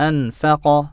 أنفق